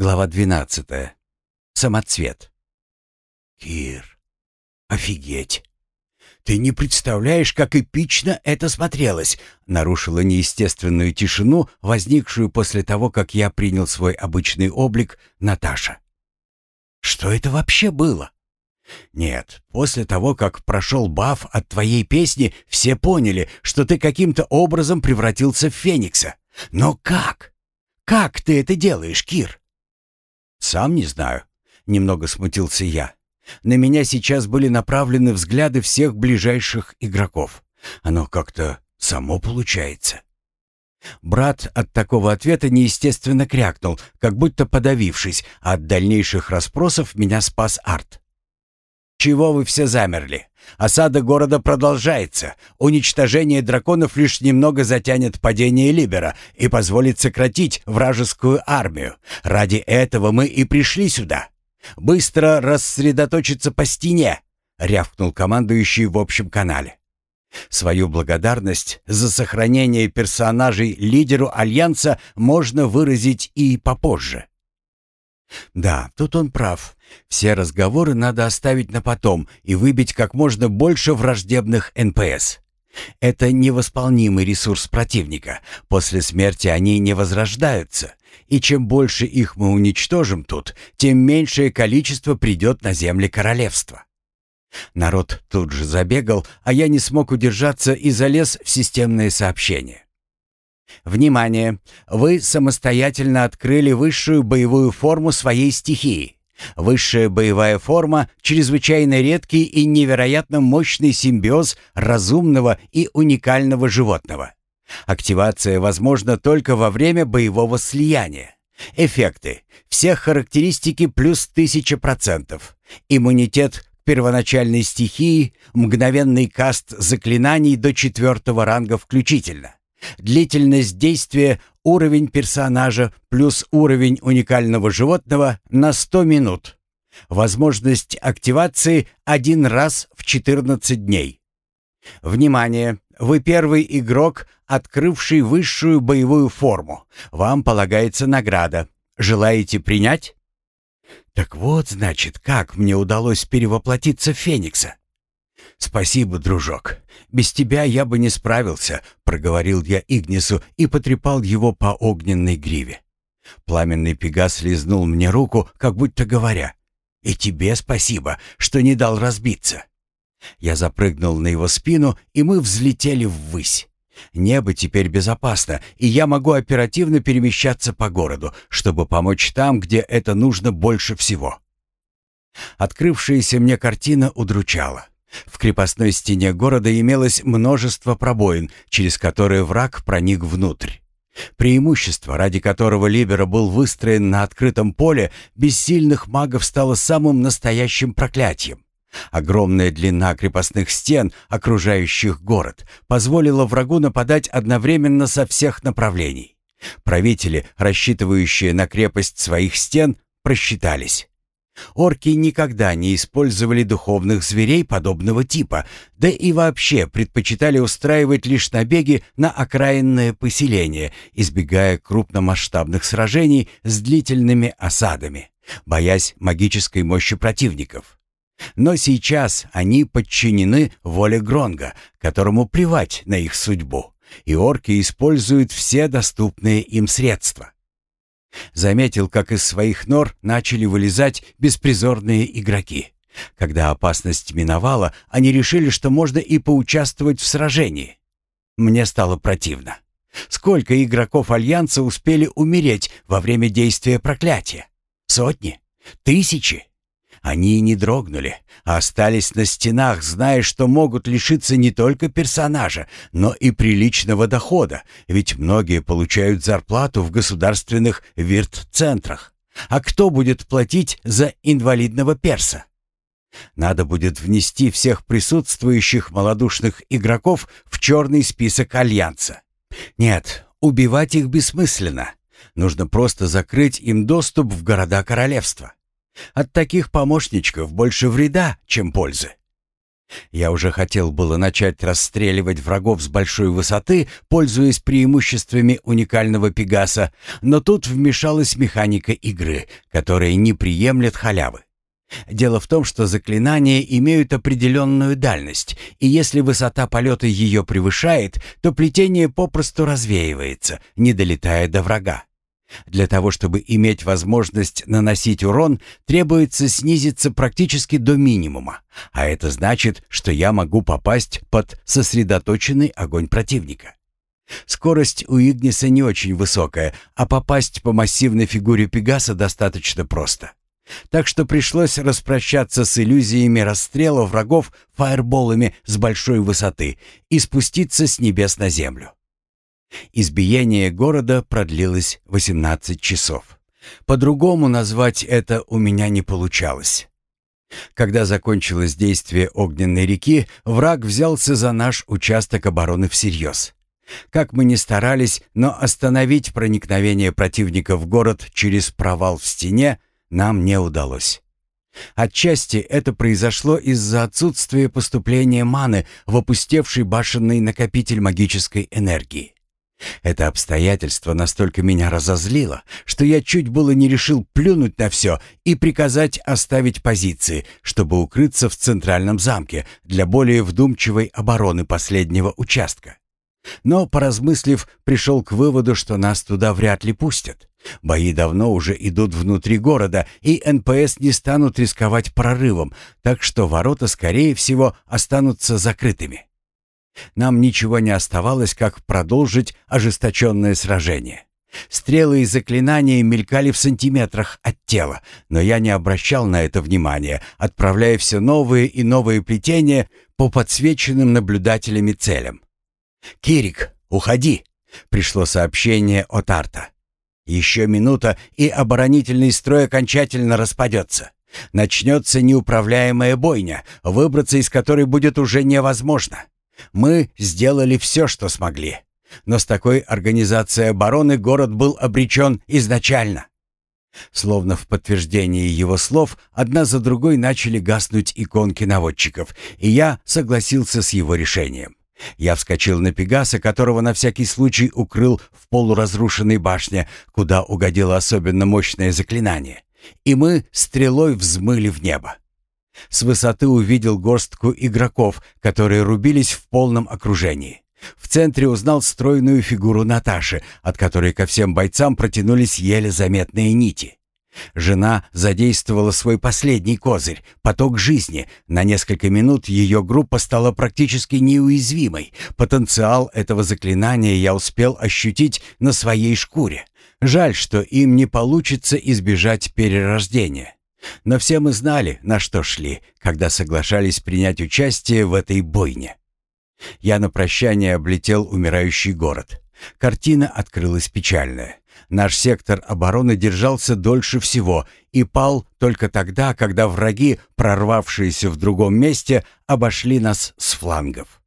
Глава 12. Самоцвет. Кир, офигеть! Ты не представляешь, как эпично это смотрелось, нарушила неестественную тишину, возникшую после того, как я принял свой обычный облик Наташа. Что это вообще было? Нет, после того, как прошел баф от твоей песни, все поняли, что ты каким-то образом превратился в Феникса. Но как? Как ты это делаешь, Кир? Сам не знаю, немного смутился я. На меня сейчас были направлены взгляды всех ближайших игроков. Оно как-то само получается. Брат от такого ответа неестественно крякнул, как будто подавившись, а от дальнейших расспросов меня спас Арт. «Чего вы все замерли? Осада города продолжается. Уничтожение драконов лишь немного затянет падение Либера и позволит сократить вражескую армию. Ради этого мы и пришли сюда. Быстро рассредоточиться по стене!» — рявкнул командующий в общем канале. Свою благодарность за сохранение персонажей лидеру Альянса можно выразить и попозже. Да, тут он прав. Все разговоры надо оставить на потом и выбить как можно больше враждебных НПС. Это невосполнимый ресурс противника. После смерти они не возрождаются. И чем больше их мы уничтожим тут, тем меньшее количество придет на земли королевства. Народ тут же забегал, а я не смог удержаться и залез в системное сообщение. Внимание! Вы самостоятельно открыли высшую боевую форму своей стихии. Высшая боевая форма — чрезвычайно редкий и невероятно мощный симбиоз разумного и уникального животного. Активация возможна только во время боевого слияния. Эффекты. Все характеристики плюс 1000%. Иммунитет к первоначальной стихии, мгновенный каст заклинаний до четвертого ранга включительно. Длительность действия, уровень персонажа плюс уровень уникального животного на 100 минут. Возможность активации один раз в 14 дней. Внимание! Вы первый игрок, открывший высшую боевую форму. Вам полагается награда. Желаете принять? Так вот, значит, как мне удалось перевоплотиться в Феникса. «Спасибо, дружок. Без тебя я бы не справился», — проговорил я Игнису и потрепал его по огненной гриве. Пламенный пегас лизнул мне руку, как будто говоря, «И тебе спасибо, что не дал разбиться». Я запрыгнул на его спину, и мы взлетели ввысь. Небо теперь безопасно, и я могу оперативно перемещаться по городу, чтобы помочь там, где это нужно больше всего. Открывшаяся мне картина удручала. В крепостной стене города имелось множество пробоин, через которые враг проник внутрь. Преимущество, ради которого Либера был выстроен на открытом поле, без сильных магов стало самым настоящим проклятием. Огромная длина крепостных стен, окружающих город, позволила врагу нападать одновременно со всех направлений. Правители, рассчитывающие на крепость своих стен, просчитались. Орки никогда не использовали духовных зверей подобного типа, да и вообще предпочитали устраивать лишь набеги на окраинное поселение, избегая крупномасштабных сражений с длительными осадами, боясь магической мощи противников. Но сейчас они подчинены воле Гронга, которому плевать на их судьбу, и орки используют все доступные им средства. Заметил, как из своих нор начали вылезать беспризорные игроки. Когда опасность миновала, они решили, что можно и поучаствовать в сражении. Мне стало противно. Сколько игроков Альянса успели умереть во время действия проклятия? Сотни? Тысячи? Они не дрогнули, а остались на стенах, зная, что могут лишиться не только персонажа, но и приличного дохода, ведь многие получают зарплату в государственных вирт-центрах. А кто будет платить за инвалидного перса? Надо будет внести всех присутствующих малодушных игроков в черный список Альянса. Нет, убивать их бессмысленно. Нужно просто закрыть им доступ в города королевства. От таких помощничков больше вреда, чем пользы. Я уже хотел было начать расстреливать врагов с большой высоты, пользуясь преимуществами уникального Пегаса, но тут вмешалась механика игры, которая не приемлет халявы. Дело в том, что заклинания имеют определенную дальность, и если высота полета ее превышает, то плетение попросту развеивается, не долетая до врага. Для того, чтобы иметь возможность наносить урон, требуется снизиться практически до минимума, а это значит, что я могу попасть под сосредоточенный огонь противника. Скорость у Игниса не очень высокая, а попасть по массивной фигуре Пегаса достаточно просто. Так что пришлось распрощаться с иллюзиями расстрела врагов фаерболами с большой высоты и спуститься с небес на землю. Избиение города продлилось 18 часов. По-другому назвать это у меня не получалось. Когда закончилось действие огненной реки, враг взялся за наш участок обороны всерьез. Как мы ни старались, но остановить проникновение противника в город через провал в стене нам не удалось. Отчасти это произошло из-за отсутствия поступления маны в опустевший башенный накопитель магической энергии. Это обстоятельство настолько меня разозлило, что я чуть было не решил плюнуть на все и приказать оставить позиции, чтобы укрыться в центральном замке для более вдумчивой обороны последнего участка. Но, поразмыслив, пришел к выводу, что нас туда вряд ли пустят. Бои давно уже идут внутри города, и НПС не станут рисковать прорывом, так что ворота, скорее всего, останутся закрытыми. Нам ничего не оставалось, как продолжить ожесточенное сражение. Стрелы и заклинания мелькали в сантиметрах от тела, но я не обращал на это внимания, отправляя все новые и новые плетения по подсвеченным наблюдателями целям. «Кирик, уходи!» — пришло сообщение от Арта. «Еще минута, и оборонительный строй окончательно распадется. Начнется неуправляемая бойня, выбраться из которой будет уже невозможно. Мы сделали все, что смогли. Но с такой организацией обороны город был обречен изначально. Словно в подтверждение его слов, одна за другой начали гаснуть иконки наводчиков, и я согласился с его решением. Я вскочил на Пегаса, которого на всякий случай укрыл в полуразрушенной башне, куда угодило особенно мощное заклинание, и мы стрелой взмыли в небо. С высоты увидел горстку игроков, которые рубились в полном окружении. В центре узнал стройную фигуру Наташи, от которой ко всем бойцам протянулись еле заметные нити. Жена задействовала свой последний козырь — поток жизни. На несколько минут ее группа стала практически неуязвимой. Потенциал этого заклинания я успел ощутить на своей шкуре. Жаль, что им не получится избежать перерождения. Но все мы знали, на что шли, когда соглашались принять участие в этой бойне. Я на прощание облетел умирающий город. Картина открылась печальная. Наш сектор обороны держался дольше всего и пал только тогда, когда враги, прорвавшиеся в другом месте, обошли нас с флангов.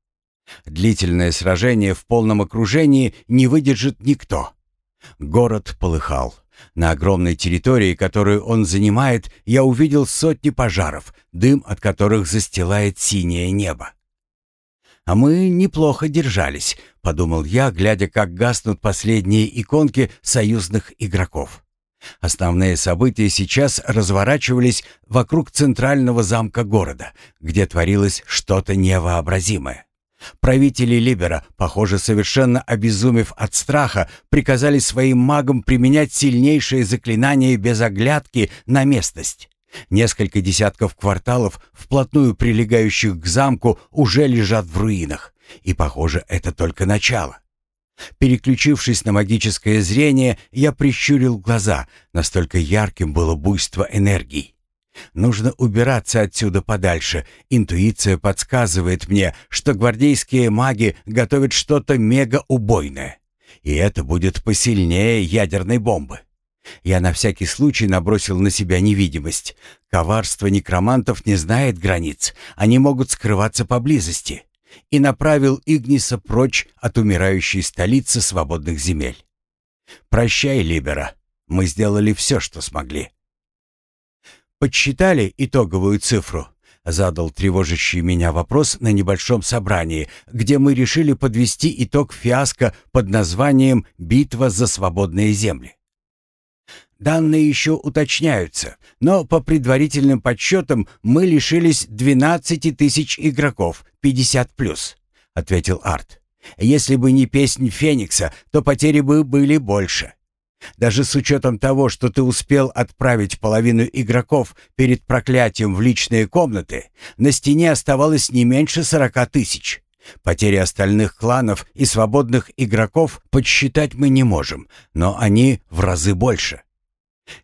Длительное сражение в полном окружении не выдержит никто. Город полыхал. На огромной территории, которую он занимает, я увидел сотни пожаров, дым от которых застилает синее небо. «А мы неплохо держались», — подумал я, глядя, как гаснут последние иконки союзных игроков. Основные события сейчас разворачивались вокруг центрального замка города, где творилось что-то невообразимое. Правители Либера, похоже, совершенно обезумев от страха, приказали своим магам применять сильнейшие заклинания без оглядки на местность. Несколько десятков кварталов, вплотную прилегающих к замку, уже лежат в руинах, и, похоже, это только начало. Переключившись на магическое зрение, я прищурил глаза, настолько ярким было буйство энергии. Нужно убираться отсюда подальше. Интуиция подсказывает мне, что гвардейские маги готовят что-то мега-убойное. И это будет посильнее ядерной бомбы. Я на всякий случай набросил на себя невидимость. Коварство некромантов не знает границ. Они могут скрываться поблизости. И направил Игниса прочь от умирающей столицы свободных земель. «Прощай, Либера. Мы сделали все, что смогли». Подсчитали итоговую цифру. Задал тревожащий меня вопрос на небольшом собрании, где мы решили подвести итог фиаско под названием «Битва за свободные земли». Данные еще уточняются, но по предварительным подсчетам мы лишились 12 тысяч игроков, 50+, — ответил Арт. Если бы не песнь Феникса, то потери бы были больше. Даже с учетом того, что ты успел отправить половину игроков перед проклятием в личные комнаты, на стене оставалось не меньше 40 тысяч. Потери остальных кланов и свободных игроков подсчитать мы не можем, но они в разы больше.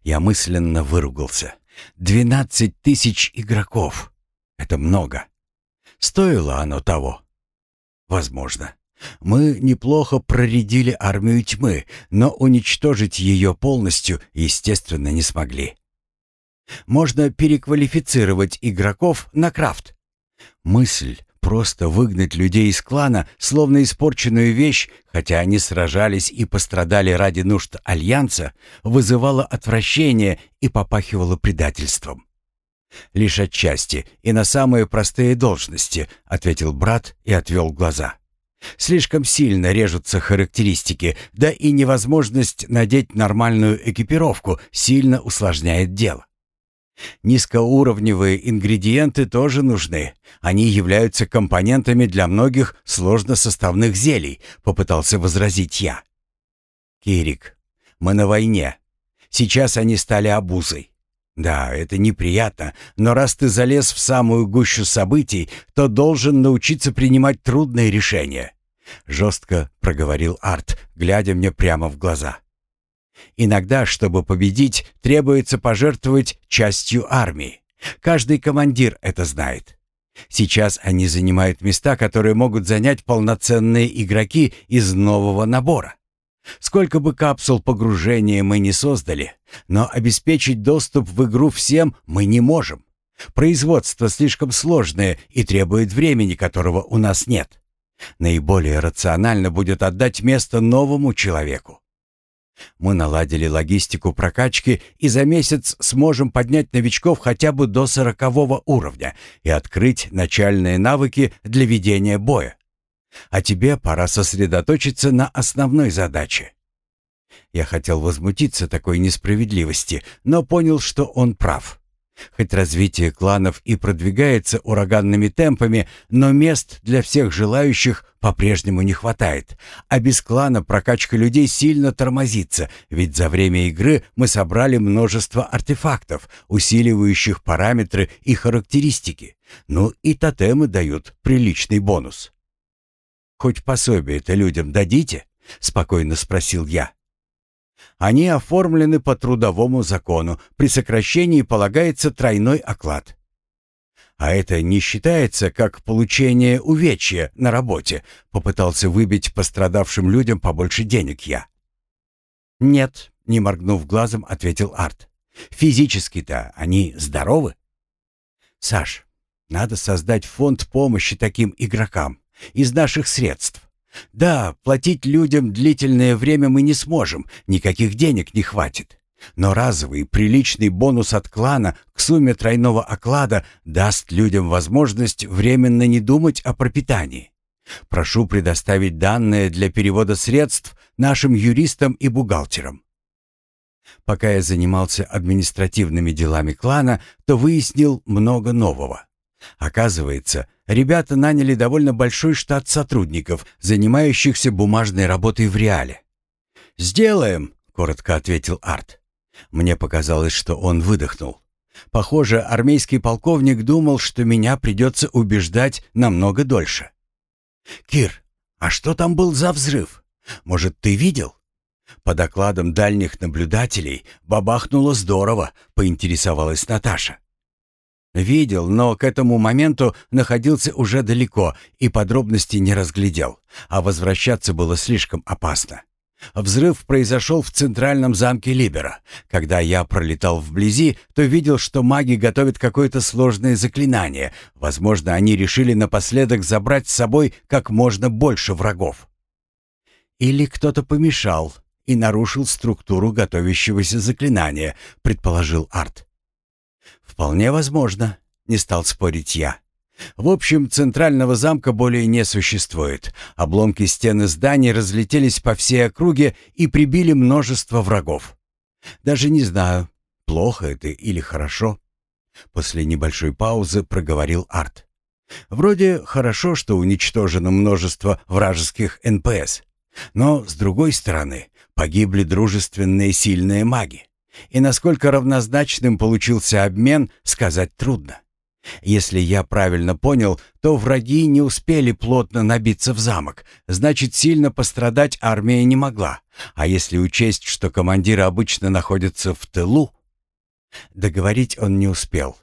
Я мысленно выругался. Двенадцать тысяч игроков. Это много. Стоило оно того? Возможно. Мы неплохо проредили армию тьмы, но уничтожить ее полностью, естественно, не смогли. Можно переквалифицировать игроков на крафт. Мысль Просто выгнать людей из клана, словно испорченную вещь, хотя они сражались и пострадали ради нужд Альянса, вызывало отвращение и попахивало предательством. «Лишь отчасти и на самые простые должности», — ответил брат и отвел глаза. «Слишком сильно режутся характеристики, да и невозможность надеть нормальную экипировку сильно усложняет дело. Низкоуровневые ингредиенты тоже нужны. Они являются компонентами для многих сложносоставных зелий, попытался возразить я. Кирик, мы на войне. Сейчас они стали обузой. Да, это неприятно, но раз ты залез в самую гущу событий, то должен научиться принимать трудные решения. Жестко проговорил Арт, глядя мне прямо в глаза. Иногда, чтобы победить, требуется пожертвовать частью армии. Каждый командир это знает. Сейчас они занимают места, которые могут занять полноценные игроки из нового набора. Сколько бы капсул погружения мы не создали, но обеспечить доступ в игру всем мы не можем. Производство слишком сложное и требует времени, которого у нас нет. Наиболее рационально будет отдать место новому человеку. Мы наладили логистику прокачки и за месяц сможем поднять новичков хотя бы до сорокового уровня и открыть начальные навыки для ведения боя. А тебе пора сосредоточиться на основной задаче. Я хотел возмутиться такой несправедливости, но понял, что он прав. Хоть развитие кланов и продвигается ураганными темпами, но мест для всех желающих по-прежнему не хватает, а без клана прокачка людей сильно тормозится, ведь за время игры мы собрали множество артефактов, усиливающих параметры и характеристики. Ну и тотемы дают приличный бонус. «Хоть пособие-то людям дадите?» — спокойно спросил я. Они оформлены по трудовому закону. При сокращении полагается тройной оклад. А это не считается как получение увечья на работе, попытался выбить пострадавшим людям побольше денег я. Нет, не моргнув глазом, ответил Арт. Физически-то они здоровы. Саш, надо создать фонд помощи таким игрокам из наших средств. Да, платить людям длительное время мы не сможем, никаких денег не хватит. Но разовый приличный бонус от клана к сумме тройного оклада даст людям возможность временно не думать о пропитании. Прошу предоставить данные для перевода средств нашим юристам и бухгалтерам. Пока я занимался административными делами клана, то выяснил много нового. Оказывается, ребята наняли довольно большой штат сотрудников, занимающихся бумажной работой в реале. «Сделаем», — коротко ответил Арт. Мне показалось, что он выдохнул. Похоже, армейский полковник думал, что меня придется убеждать намного дольше. «Кир, а что там был за взрыв? Может, ты видел?» По докладам дальних наблюдателей, бабахнуло здорово, поинтересовалась Наташа. Видел, но к этому моменту находился уже далеко и подробностей не разглядел, а возвращаться было слишком опасно. Взрыв произошел в центральном замке Либера. Когда я пролетал вблизи, то видел, что маги готовят какое-то сложное заклинание. Возможно, они решили напоследок забрать с собой как можно больше врагов. Или кто-то помешал и нарушил структуру готовящегося заклинания, предположил Арт. «Вполне возможно. не стал спорить я. В общем, центрального замка более не существует. Обломки стены зданий разлетелись по всей округе и прибили множество врагов. Даже не знаю, плохо это или хорошо. После небольшой паузы проговорил Арт. Вроде хорошо, что уничтожено множество вражеских НПС. Но, с другой стороны, погибли дружественные сильные маги. И насколько равнозначным получился обмен, сказать трудно. Если я правильно понял, то враги не успели плотно набиться в замок, значит, сильно пострадать армия не могла. А если учесть, что командиры обычно находятся в тылу... Договорить он не успел.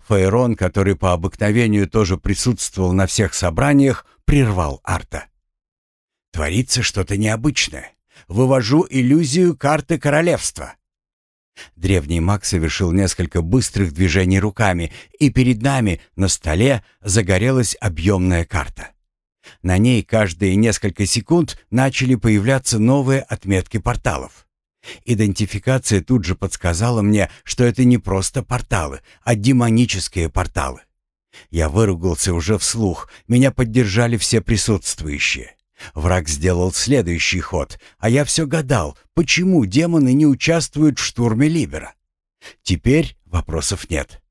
Фаерон, который по обыкновению тоже присутствовал на всех собраниях, прервал Арта. «Творится что-то необычное. Вывожу иллюзию карты королевства. Древний маг совершил несколько быстрых движений руками, и перед нами на столе загорелась объемная карта. На ней каждые несколько секунд начали появляться новые отметки порталов. Идентификация тут же подсказала мне, что это не просто порталы, а демонические порталы. Я выругался уже вслух, меня поддержали все присутствующие. Враг сделал следующий ход, а я все гадал, почему демоны не участвуют в штурме Либера. Теперь вопросов нет.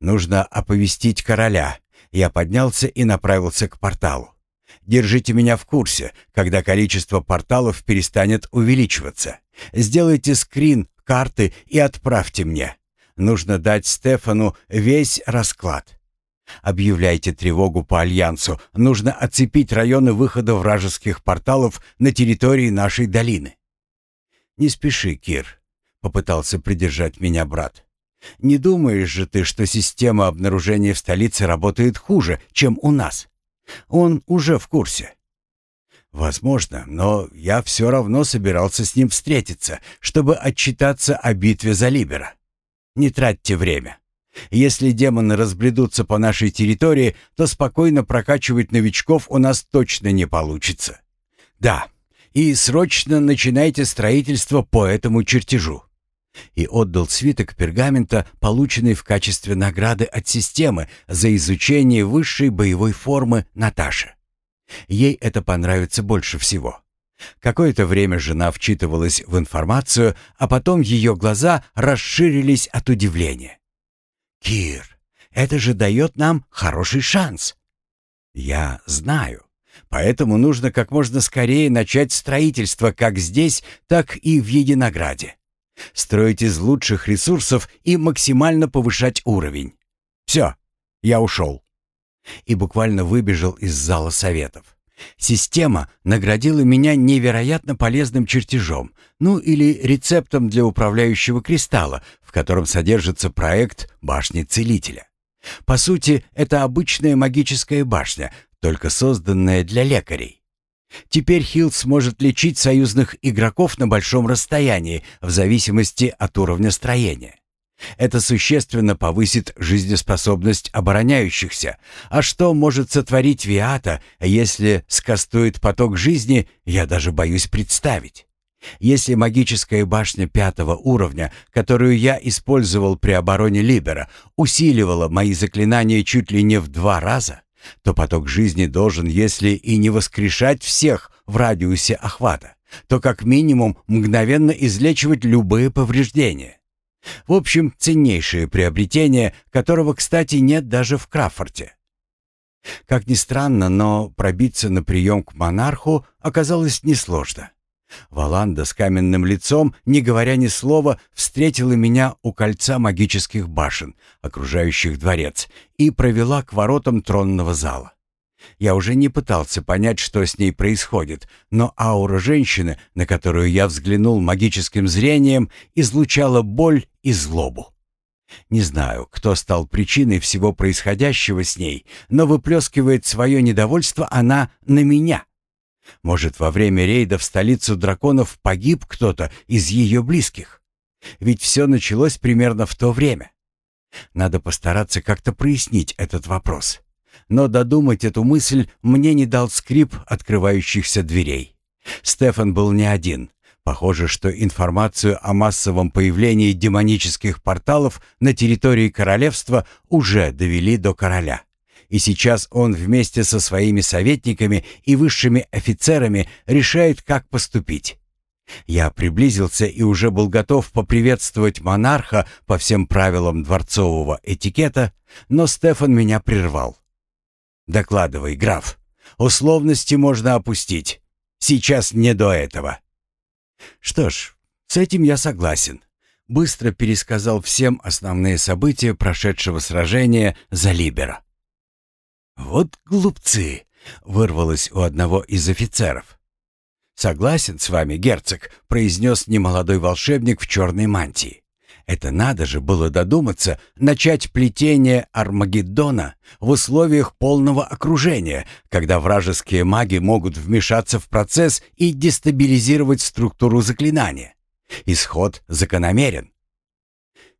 Нужно оповестить короля. Я поднялся и направился к порталу. Держите меня в курсе, когда количество порталов перестанет увеличиваться. Сделайте скрин карты и отправьте мне. Нужно дать Стефану весь расклад. Объявляйте тревогу по Альянсу. Нужно оцепить районы выхода вражеских порталов на территории нашей долины. Не спеши, Кир, попытался придержать меня брат. Не думаешь же ты, что система обнаружения в столице работает хуже, чем у нас? Он уже в курсе. Возможно, но я все равно собирался с ним встретиться, чтобы отчитаться о битве за Либера. Не тратьте время. Если демоны разбредутся по нашей территории, то спокойно прокачивать новичков у нас точно не получится. Да, и срочно начинайте строительство по этому чертежу. И отдал свиток пергамента, полученный в качестве награды от системы за изучение высшей боевой формы Наташи. Ей это понравится больше всего. Какое-то время жена вчитывалась в информацию, а потом ее глаза расширились от удивления. «Кир, это же дает нам хороший шанс». «Я знаю. Поэтому нужно как можно скорее начать строительство как здесь, так и в Единограде. Строить из лучших ресурсов и максимально повышать уровень. Все, я ушел». И буквально выбежал из зала советов. Система наградила меня невероятно полезным чертежом, ну или рецептом для управляющего кристалла, в котором содержится проект башни целителя. По сути, это обычная магическая башня, только созданная для лекарей. Теперь Хилл сможет лечить союзных игроков на большом расстоянии, в зависимости от уровня строения. Это существенно повысит жизнеспособность обороняющихся. А что может сотворить Виата, если скастует поток жизни, я даже боюсь представить. Если магическая башня пятого уровня, которую я использовал при обороне Либера, усиливала мои заклинания чуть ли не в два раза, то поток жизни должен, если и не воскрешать всех в радиусе охвата, то как минимум мгновенно излечивать любые повреждения. В общем, ценнейшее приобретение, которого, кстати, нет даже в Краффорте. Как ни странно, но пробиться на прием к монарху оказалось несложно. Валанда с каменным лицом, не говоря ни слова, встретила меня у кольца магических башен, окружающих дворец, и провела к воротам тронного зала. Я уже не пытался понять, что с ней происходит, но аура женщины, на которую я взглянул магическим зрением, излучала боль и злобу. Не знаю, кто стал причиной всего происходящего с ней, но выплескивает свое недовольство она на меня. Может, во время рейда в столицу драконов погиб кто-то из ее близких? Ведь все началось примерно в то время. Надо постараться как-то прояснить этот вопрос но додумать эту мысль мне не дал скрип открывающихся дверей. Стефан был не один. Похоже, что информацию о массовом появлении демонических порталов на территории королевства уже довели до короля. И сейчас он вместе со своими советниками и высшими офицерами решает, как поступить. Я приблизился и уже был готов поприветствовать монарха по всем правилам дворцового этикета, но Стефан меня прервал. «Докладывай, граф. Условности можно опустить. Сейчас не до этого». Что ж, с этим я согласен. Быстро пересказал всем основные события прошедшего сражения за Либера. «Вот глупцы!» — вырвалось у одного из офицеров. «Согласен с вами, герцог», — произнес немолодой волшебник в черной мантии. Это надо же было додуматься начать плетение Армагеддона в условиях полного окружения, когда вражеские маги могут вмешаться в процесс и дестабилизировать структуру заклинания. Исход закономерен.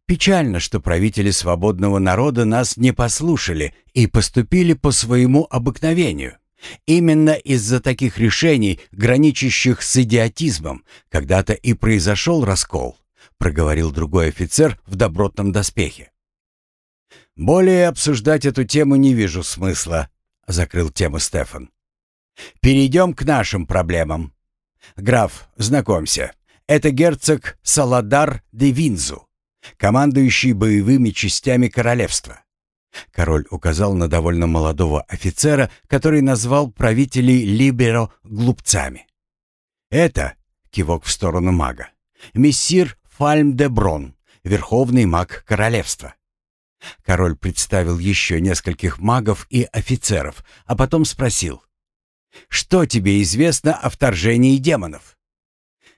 Печально, что правители свободного народа нас не послушали и поступили по своему обыкновению. Именно из-за таких решений, граничащих с идиотизмом, когда-то и произошел раскол проговорил другой офицер в добротном доспехе. «Более обсуждать эту тему не вижу смысла», — закрыл тему Стефан. «Перейдем к нашим проблемам. Граф, знакомься, это герцог Саладар де Винзу, командующий боевыми частями королевства». Король указал на довольно молодого офицера, который назвал правителей Либеро глупцами. «Это», — кивок в сторону мага, — «мессир Фальм-де-Брон, верховный маг королевства. Король представил еще нескольких магов и офицеров, а потом спросил, «Что тебе известно о вторжении демонов?»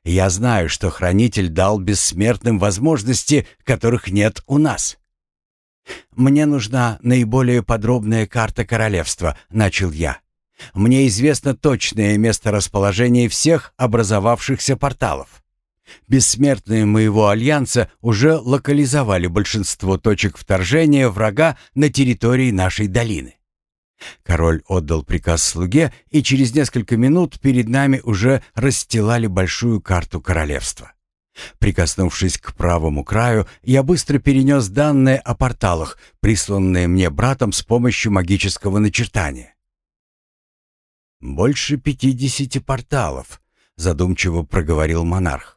«Я знаю, что Хранитель дал бессмертным возможности, которых нет у нас». «Мне нужна наиболее подробная карта королевства», — начал я. «Мне известно точное месторасположение всех образовавшихся порталов». Бессмертные моего альянса уже локализовали большинство точек вторжения врага на территории нашей долины. Король отдал приказ слуге, и через несколько минут перед нами уже расстилали большую карту королевства. Прикоснувшись к правому краю, я быстро перенес данные о порталах, присланные мне братом с помощью магического начертания. «Больше пятидесяти порталов», — задумчиво проговорил монарх.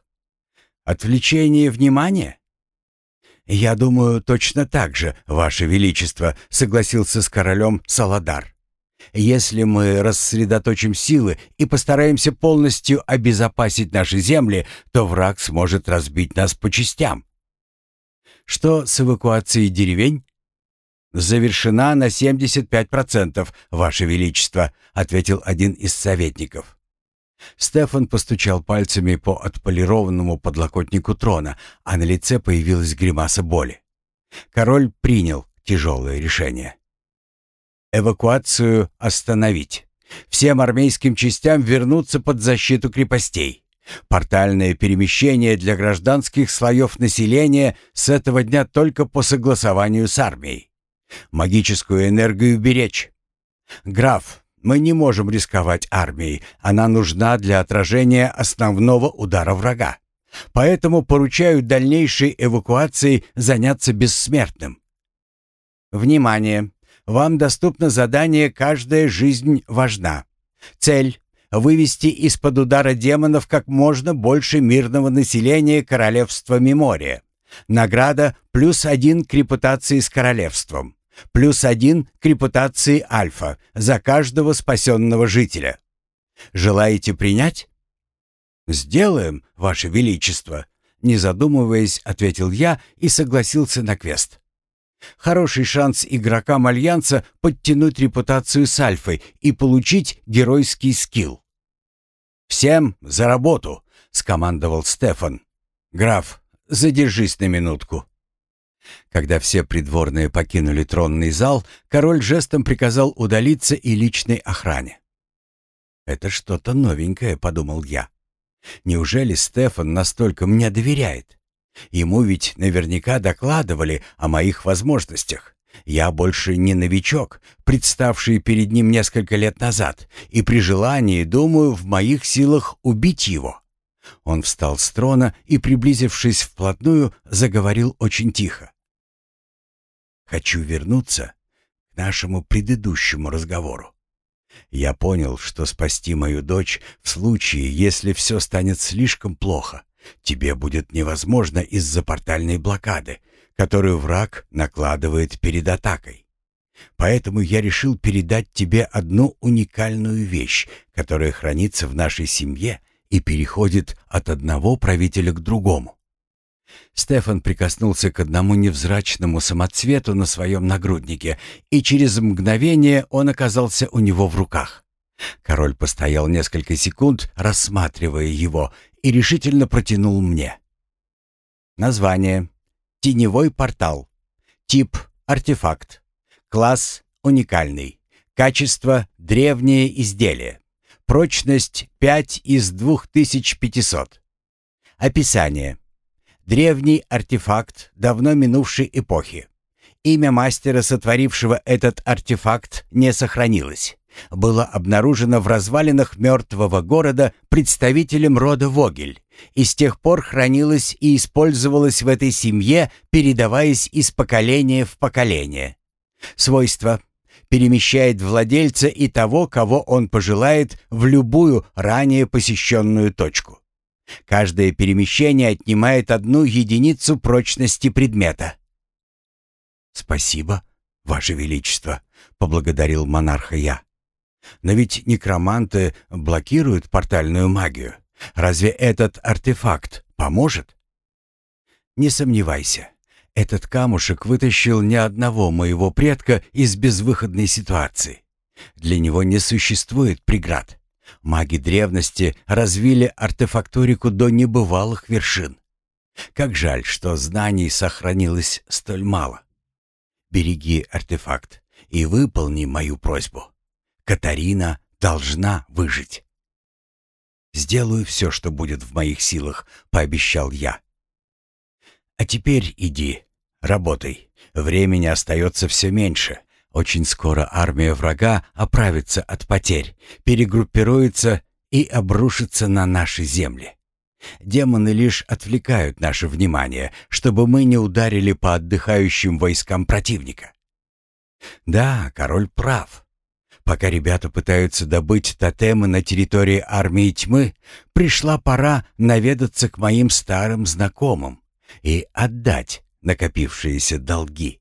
Отвлечение внимания? Я думаю, точно так же, Ваше Величество, согласился с королем Саладар. Если мы рассредоточим силы и постараемся полностью обезопасить наши земли, то враг сможет разбить нас по частям. Что с эвакуацией деревень? Завершена на 75%, Ваше Величество, ответил один из советников. Стефан постучал пальцами по отполированному подлокотнику трона, а на лице появилась гримаса боли. Король принял тяжелое решение. Эвакуацию остановить. Всем армейским частям вернуться под защиту крепостей. Портальное перемещение для гражданских слоев населения с этого дня только по согласованию с армией. Магическую энергию беречь. Граф, мы не можем рисковать армией. Она нужна для отражения основного удара врага. Поэтому поручаю дальнейшей эвакуацией заняться бессмертным. Внимание! Вам доступно задание «Каждая жизнь важна». Цель — вывести из-под удара демонов как можно больше мирного населения королевства Мемория. Награда — плюс один к репутации с королевством. Плюс один к репутации Альфа за каждого спасенного жителя. Желаете принять? «Сделаем, Ваше Величество», — не задумываясь, ответил я и согласился на квест. Хороший шанс игрокам Альянса подтянуть репутацию с Альфой и получить геройский скилл. «Всем за работу!» — скомандовал Стефан. «Граф, задержись на минутку». Когда все придворные покинули тронный зал, король жестом приказал удалиться и личной охране. «Это что-то новенькое», — подумал я. «Неужели Стефан настолько мне доверяет? Ему ведь наверняка докладывали о моих возможностях. Я больше не новичок, представший перед ним несколько лет назад, и при желании, думаю, в моих силах убить его. Он встал с трона и, приблизившись вплотную, заговорил очень тихо. «Хочу вернуться к нашему предыдущему разговору. Я понял, что спасти мою дочь в случае, если все станет слишком плохо, тебе будет невозможно из-за портальной блокады, которую враг накладывает перед атакой. Поэтому я решил передать тебе одну уникальную вещь, которая хранится в нашей семье и переходит от одного правителя к другому. Стефан прикоснулся к одному невзрачному самоцвету на своем нагруднике, и через мгновение он оказался у него в руках. Король постоял несколько секунд, рассматривая его, и решительно протянул мне. Название. Теневой портал. Тип. Артефакт. Класс. Уникальный. Качество. Древнее изделие. Прочность 5 из 2500. Описание. Древний артефакт давно минувшей эпохи. Имя мастера, сотворившего этот артефакт, не сохранилось. Было обнаружено в развалинах мертвого города представителем рода Вогель, и с тех пор хранилось и использовалось в этой семье, передаваясь из поколения в поколение. Свойства перемещает владельца и того, кого он пожелает, в любую ранее посещенную точку. Каждое перемещение отнимает одну единицу прочности предмета. «Спасибо, Ваше Величество», — поблагодарил монарха я. «Но ведь некроманты блокируют портальную магию. Разве этот артефакт поможет?» «Не сомневайся. Этот камушек вытащил ни одного моего предка из безвыходной ситуации. Для него не существует преград. Маги древности развили артефакторику до небывалых вершин. Как жаль, что знаний сохранилось столь мало. Береги артефакт и выполни мою просьбу. Катарина должна выжить. «Сделаю все, что будет в моих силах», — пообещал я. «А теперь иди, Работай. Времени остается все меньше. Очень скоро армия врага оправится от потерь, перегруппируется и обрушится на наши земли. Демоны лишь отвлекают наше внимание, чтобы мы не ударили по отдыхающим войскам противника. Да, король прав. Пока ребята пытаются добыть тотемы на территории армии тьмы, пришла пора наведаться к моим старым знакомым и отдать накопившиеся долги.